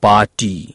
Party.